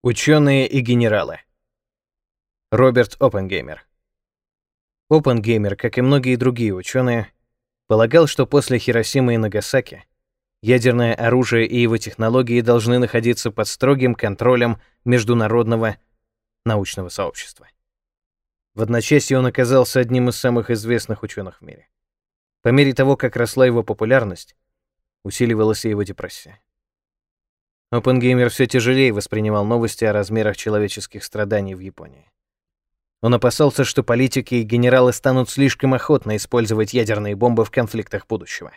Ученые и генералы. Роберт Оппенгеймер. Оппенгеймер, как и многие другие ученые, полагал, что после Хиросимы и Нагасаки ядерное оружие и его технологии должны находиться под строгим контролем международного научного сообщества. В одночасье он оказался одним из самых известных ученых в мире. По мере того, как росла его популярность, усиливалась и его депрессия. Оппенгеймер все тяжелее воспринимал новости о размерах человеческих страданий в Японии. Он опасался, что политики и генералы станут слишком охотно использовать ядерные бомбы в конфликтах будущего.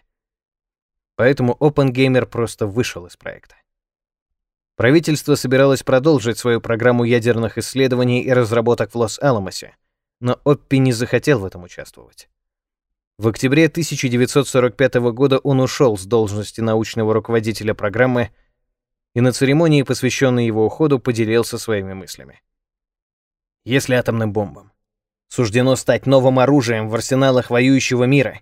Поэтому Оппенгеймер просто вышел из проекта. Правительство собиралось продолжить свою программу ядерных исследований и разработок в Лос-Аламосе, но Оппи не захотел в этом участвовать. В октябре 1945 года он ушел с должности научного руководителя программы и на церемонии, посвященной его уходу, поделился своими мыслями. Если атомным бомбам суждено стать новым оружием в арсеналах воюющего мира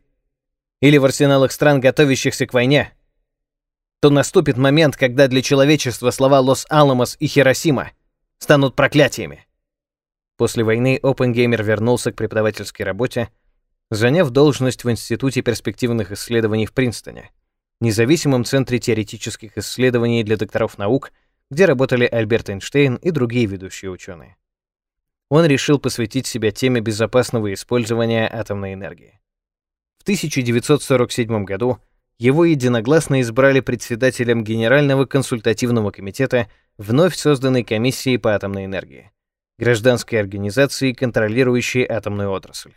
или в арсеналах стран, готовящихся к войне, то наступит момент, когда для человечества слова Лос-Аламос и Хиросима станут проклятиями. После войны Оппенгеймер вернулся к преподавательской работе, заняв должность в Институте перспективных исследований в Принстоне независимом центре теоретических исследований для докторов наук, где работали Альберт Эйнштейн и другие ведущие ученые. Он решил посвятить себя теме безопасного использования атомной энергии. В 1947 году его единогласно избрали председателем Генерального консультативного комитета вновь созданной комиссии по атомной энергии, гражданской организации, контролирующей атомную отрасль.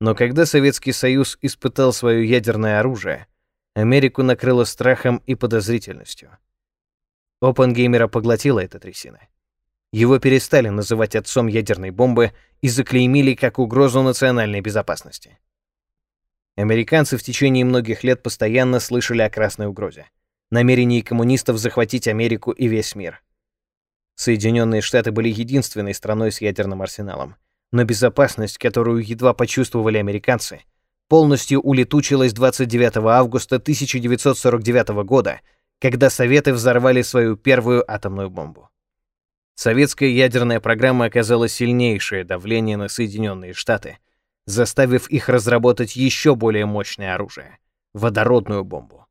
Но когда Советский Союз испытал свое ядерное оружие, Америку накрыло страхом и подозрительностью. Опенгеймера поглотила эта трясина. Его перестали называть отцом ядерной бомбы и заклеймили как угрозу национальной безопасности. Американцы в течение многих лет постоянно слышали о красной угрозе, намерении коммунистов захватить Америку и весь мир. Соединенные Штаты были единственной страной с ядерным арсеналом, но безопасность, которую едва почувствовали американцы, полностью улетучилась 29 августа 1949 года, когда Советы взорвали свою первую атомную бомбу. Советская ядерная программа оказала сильнейшее давление на Соединенные Штаты, заставив их разработать еще более мощное оружие — водородную бомбу.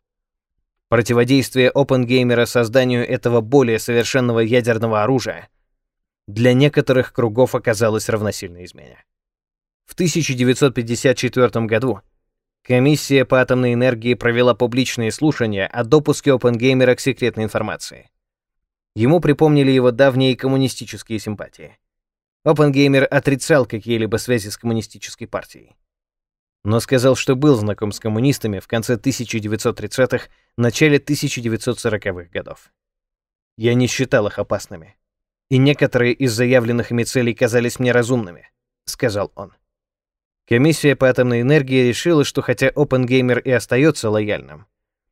Противодействие Оппенгеймера созданию этого более совершенного ядерного оружия для некоторых кругов оказалось равносильно измене. В 1954 году комиссия по атомной энергии провела публичные слушания о допуске Оппенгеймера к секретной информации. Ему припомнили его давние коммунистические симпатии. Оппенгеймер отрицал какие-либо связи с коммунистической партией. Но сказал, что был знаком с коммунистами в конце 1930-х, начале 1940-х годов. Я не считал их опасными. И некоторые из заявленных ими целей казались мне разумными, сказал он. Комиссия по атомной энергии решила, что хотя Оппенгеймер и остается лояльным,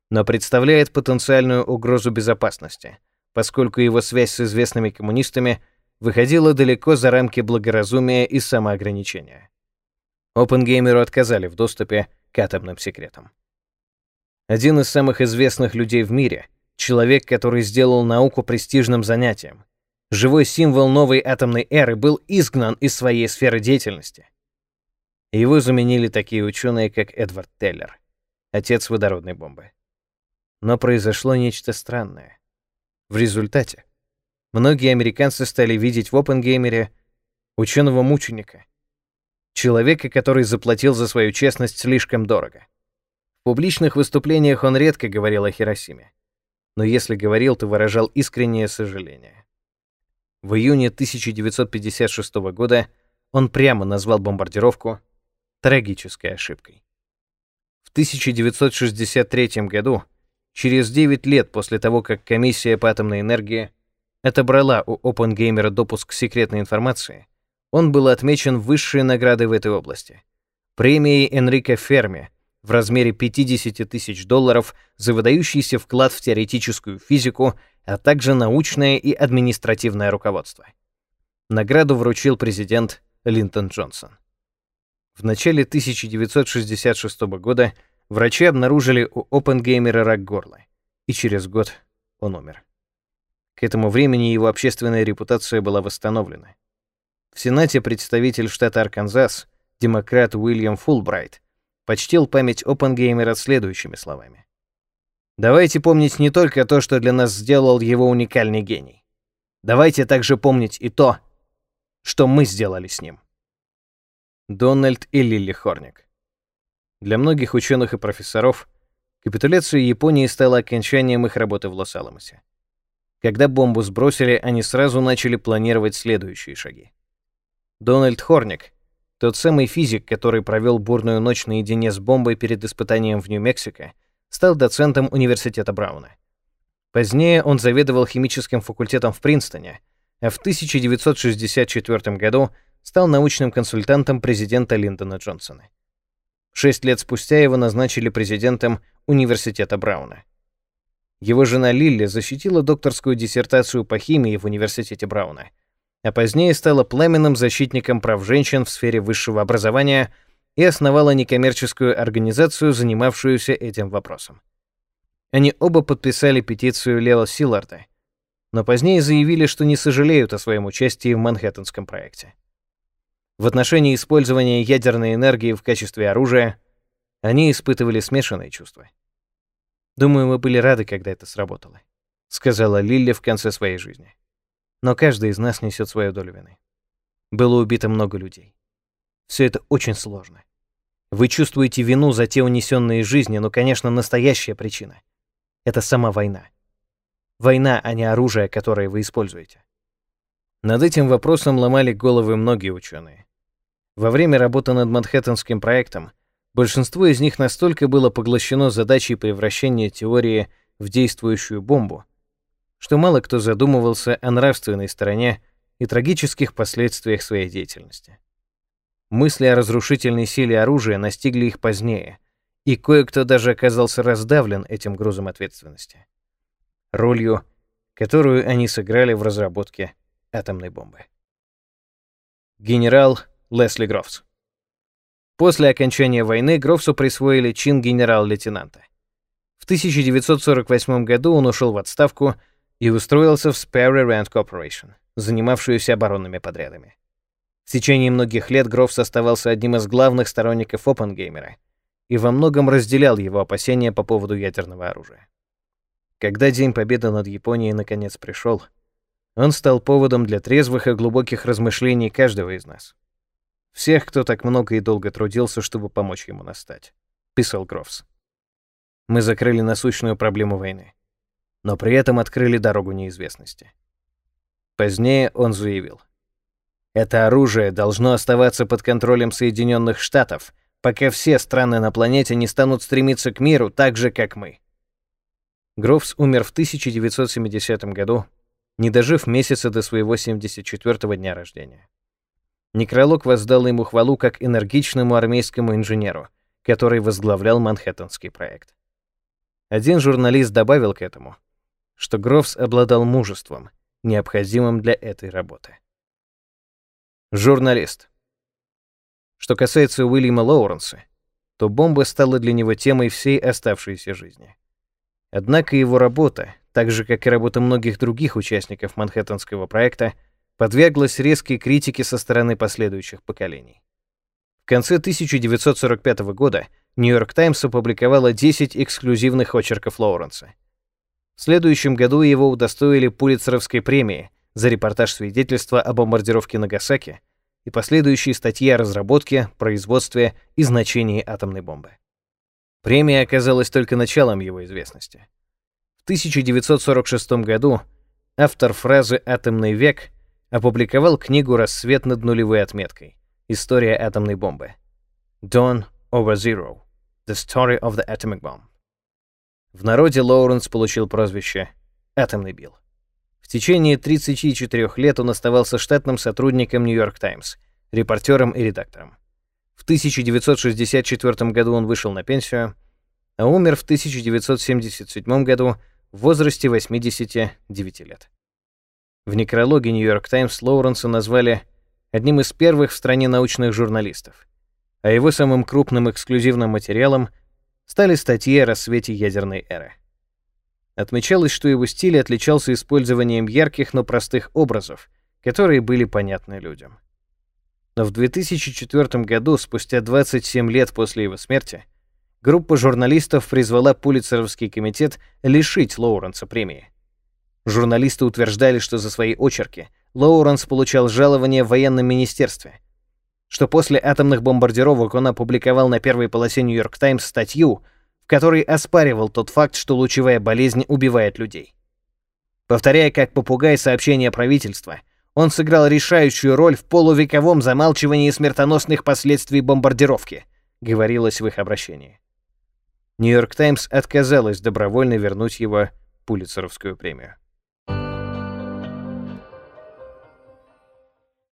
но представляет потенциальную угрозу безопасности, поскольку его связь с известными коммунистами выходила далеко за рамки благоразумия и самоограничения. Оппенгеймеру отказали в доступе к атомным секретам. Один из самых известных людей в мире, человек, который сделал науку престижным занятием, живой символ новой атомной эры, был изгнан из своей сферы деятельности. Его заменили такие ученые, как Эдвард Теллер, отец водородной бомбы. Но произошло нечто странное. В результате многие американцы стали видеть в Оппенгеймере ученого-мученика, человека, который заплатил за свою честность слишком дорого. В публичных выступлениях он редко говорил о Хиросиме, но если говорил, то выражал искреннее сожаление. В июне 1956 года он прямо назвал бомбардировку трагической ошибкой. В 1963 году, через 9 лет после того, как комиссия по атомной энергии отобрала у Опенгеймера допуск к секретной информации, он был отмечен высшей наградой в этой области — премией Энрико Ферми в размере 50 тысяч долларов за выдающийся вклад в теоретическую физику, а также научное и административное руководство. Награду вручил президент Линтон Джонсон. В начале 1966 года врачи обнаружили у Опенгеймера рак горла, и через год он умер. К этому времени его общественная репутация была восстановлена. В Сенате представитель штата Арканзас, демократ Уильям Фулбрайт, почтил память Оппенгеймера следующими словами. «Давайте помнить не только то, что для нас сделал его уникальный гений. Давайте также помнить и то, что мы сделали с ним». Дональд и Лилли Хорник. Для многих ученых и профессоров капитуляция Японии стала окончанием их работы в Лос-Аламосе. Когда бомбу сбросили, они сразу начали планировать следующие шаги. Дональд Хорник, тот самый физик, который провел бурную ночь наедине с бомбой перед испытанием в Нью-Мексико, стал доцентом университета Брауна. Позднее он заведовал химическим факультетом в Принстоне, а в 1964 году стал научным консультантом президента Линдона Джонсона. Шесть лет спустя его назначили президентом университета Брауна. Его жена Лилли защитила докторскую диссертацию по химии в университете Брауна, а позднее стала пламенным защитником прав женщин в сфере высшего образования и основала некоммерческую организацию, занимавшуюся этим вопросом. Они оба подписали петицию Лео Силларда, но позднее заявили, что не сожалеют о своем участии в Манхэттенском проекте. В отношении использования ядерной энергии в качестве оружия они испытывали смешанные чувства. «Думаю, мы были рады, когда это сработало», — сказала Лилли в конце своей жизни. «Но каждый из нас несет свою долю вины. Было убито много людей. Все это очень сложно. Вы чувствуете вину за те унесенные жизни, но, конечно, настоящая причина — это сама война. Война, а не оружие, которое вы используете. Над этим вопросом ломали головы многие ученые. Во время работы над Манхэттенским проектом большинство из них настолько было поглощено задачей превращения теории в действующую бомбу, что мало кто задумывался о нравственной стороне и трагических последствиях своей деятельности. Мысли о разрушительной силе оружия настигли их позднее, и кое-кто даже оказался раздавлен этим грузом ответственности. Ролью, которую они сыграли в разработке атомной бомбы. Генерал Лесли Грофс. После окончания войны Грофсу присвоили чин генерал-лейтенанта. В 1948 году он ушел в отставку и устроился в Sperry Rand Corporation, занимавшуюся оборонными подрядами. В течение многих лет Грофс оставался одним из главных сторонников Оппенгеймера и во многом разделял его опасения по поводу ядерного оружия. Когда День Победы над Японией наконец пришел, он стал поводом для трезвых и глубоких размышлений каждого из нас. Всех, кто так много и долго трудился, чтобы помочь ему настать», — писал Грофс. «Мы закрыли насущную проблему войны, но при этом открыли дорогу неизвестности». Позднее он заявил. «Это оружие должно оставаться под контролем Соединенных Штатов, пока все страны на планете не станут стремиться к миру так же, как мы». Грофс умер в 1970 году, не дожив месяца до своего 74-го дня рождения. Некролог воздал ему хвалу как энергичному армейскому инженеру, который возглавлял Манхэттенский проект. Один журналист добавил к этому, что Грофс обладал мужеством, необходимым для этой работы. Журналист. Что касается Уильяма Лоуренса, то бомба стала для него темой всей оставшейся жизни. Однако его работа, так же как и работа многих других участников Манхэттенского проекта, подверглась резкой критике со стороны последующих поколений. В конце 1945 года Нью-Йорк Таймс опубликовала 10 эксклюзивных очерков Лоуренса. В следующем году его удостоили Пулитцеровской премии за репортаж свидетельства о бомбардировке Нагасаки и последующие статьи о разработке, производстве и значении атомной бомбы. Премия оказалась только началом его известности. В 1946 году автор фразы «атомный век» опубликовал книгу «Рассвет над нулевой отметкой. История атомной бомбы». Dawn over Zero. The Story of the Atomic Bomb. В народе Лоуренс получил прозвище «Атомный Билл». В течение 34 лет он оставался штатным сотрудником Нью-Йорк Таймс, репортером и редактором. В 1964 году он вышел на пенсию, а умер в 1977 году в возрасте 89 лет. В некрологе «Нью-Йорк Таймс» Лоуренса назвали одним из первых в стране научных журналистов, а его самым крупным эксклюзивным материалом стали статьи о рассвете ядерной эры. Отмечалось, что его стиль отличался использованием ярких, но простых образов, которые были понятны людям. Но в 2004 году, спустя 27 лет после его смерти, группа журналистов призвала Пулитцеровский комитет лишить Лоуренса премии. Журналисты утверждали, что за свои очерки Лоуренс получал жалование в военном министерстве, что после атомных бомбардировок он опубликовал на первой полосе «Нью-Йорк Таймс» статью, в которой оспаривал тот факт, что лучевая болезнь убивает людей. Повторяя как попугай сообщения правительства, он сыграл решающую роль в полувековом замалчивании смертоносных последствий бомбардировки, говорилось в их обращении. Нью-Йорк Таймс отказалась добровольно вернуть его Пулитцеровскую премию.